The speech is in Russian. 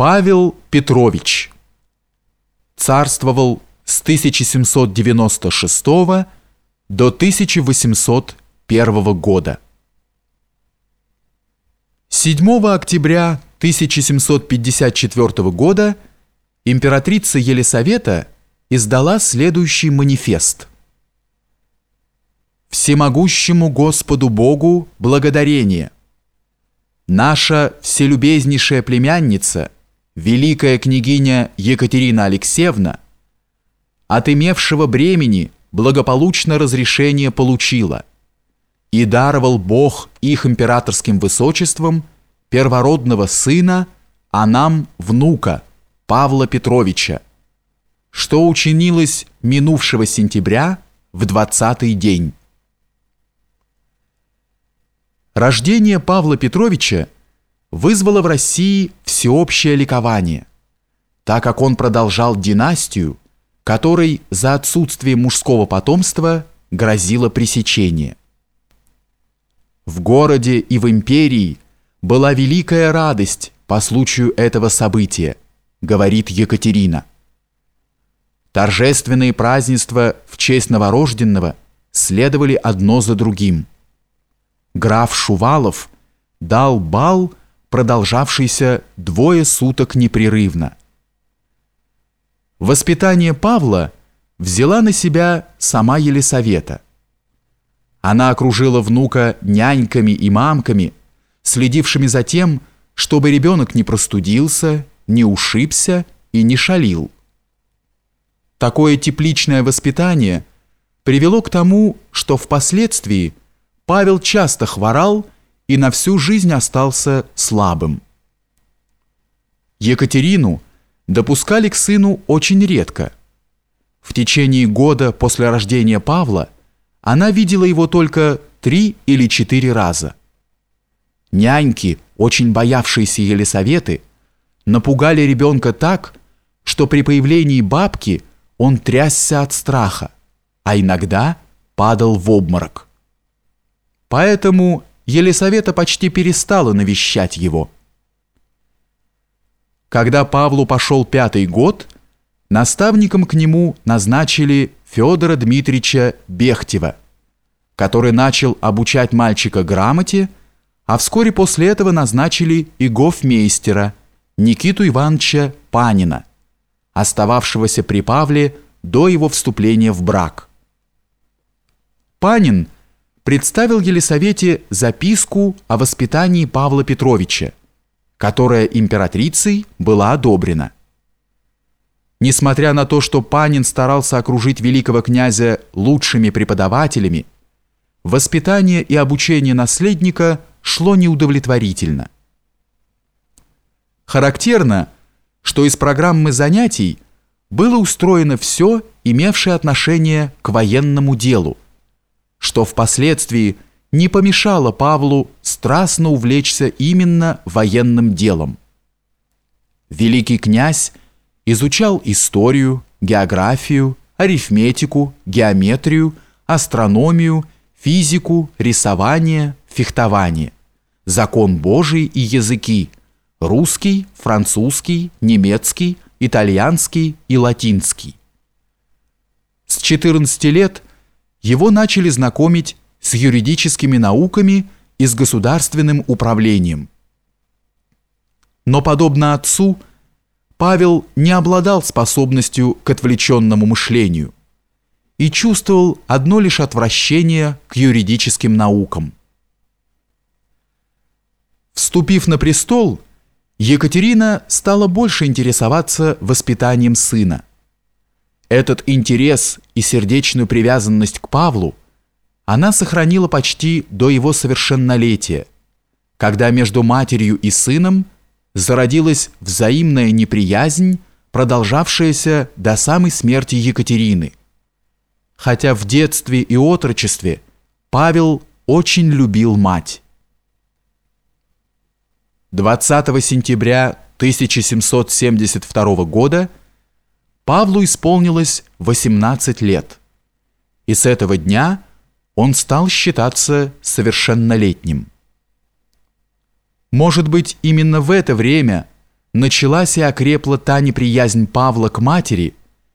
Павел Петрович царствовал с 1796 до 1801 года. 7 октября 1754 года императрица Елисавета издала следующий манифест. «Всемогущему Господу Богу благодарение. Наша вселюбезнейшая племянница – великая княгиня Екатерина Алексеевна от имевшего бремени благополучно разрешение получила и даровал Бог их императорским высочеством первородного сына, а нам внука Павла Петровича, что учинилось минувшего сентября в двадцатый день. Рождение Павла Петровича – вызвало в России всеобщее ликование, так как он продолжал династию, которой за отсутствие мужского потомства грозило пресечение. В городе и в империи была великая радость по случаю этого события, говорит Екатерина. Торжественные празднества в честь новорожденного следовали одно за другим. Граф Шувалов дал бал продолжавшийся двое суток непрерывно. Воспитание Павла взяла на себя сама Елисавета. Она окружила внука няньками и мамками, следившими за тем, чтобы ребенок не простудился, не ушибся и не шалил. Такое тепличное воспитание привело к тому, что впоследствии Павел часто хворал и на всю жизнь остался слабым. Екатерину допускали к сыну очень редко. В течение года после рождения Павла она видела его только три или четыре раза. Няньки, очень боявшиеся Елисаветы, напугали ребенка так, что при появлении бабки он трясся от страха, а иногда падал в обморок. Поэтому Елисавета почти перестала навещать его. Когда Павлу пошел пятый год, наставником к нему назначили Федора Дмитриевича Бехтева, который начал обучать мальчика грамоте, а вскоре после этого назначили и гофмейстера Никиту Ивановича Панина, остававшегося при Павле до его вступления в брак. Панин – представил Елисавете записку о воспитании Павла Петровича, которая императрицей была одобрена. Несмотря на то, что Панин старался окружить великого князя лучшими преподавателями, воспитание и обучение наследника шло неудовлетворительно. Характерно, что из программы занятий было устроено все, имевшее отношение к военному делу, что впоследствии не помешало Павлу страстно увлечься именно военным делом. Великий князь изучал историю, географию, арифметику, геометрию, астрономию, физику, рисование, фехтование, закон Божий и языки, русский, французский, немецкий, итальянский и латинский. С 14 лет – его начали знакомить с юридическими науками и с государственным управлением. Но, подобно отцу, Павел не обладал способностью к отвлеченному мышлению и чувствовал одно лишь отвращение к юридическим наукам. Вступив на престол, Екатерина стала больше интересоваться воспитанием сына. Этот интерес и сердечную привязанность к Павлу она сохранила почти до его совершеннолетия, когда между матерью и сыном зародилась взаимная неприязнь, продолжавшаяся до самой смерти Екатерины. Хотя в детстве и отрочестве Павел очень любил мать. 20 сентября 1772 года Павлу исполнилось 18 лет, и с этого дня он стал считаться совершеннолетним. Может быть, именно в это время началась и окрепла та неприязнь Павла к матери,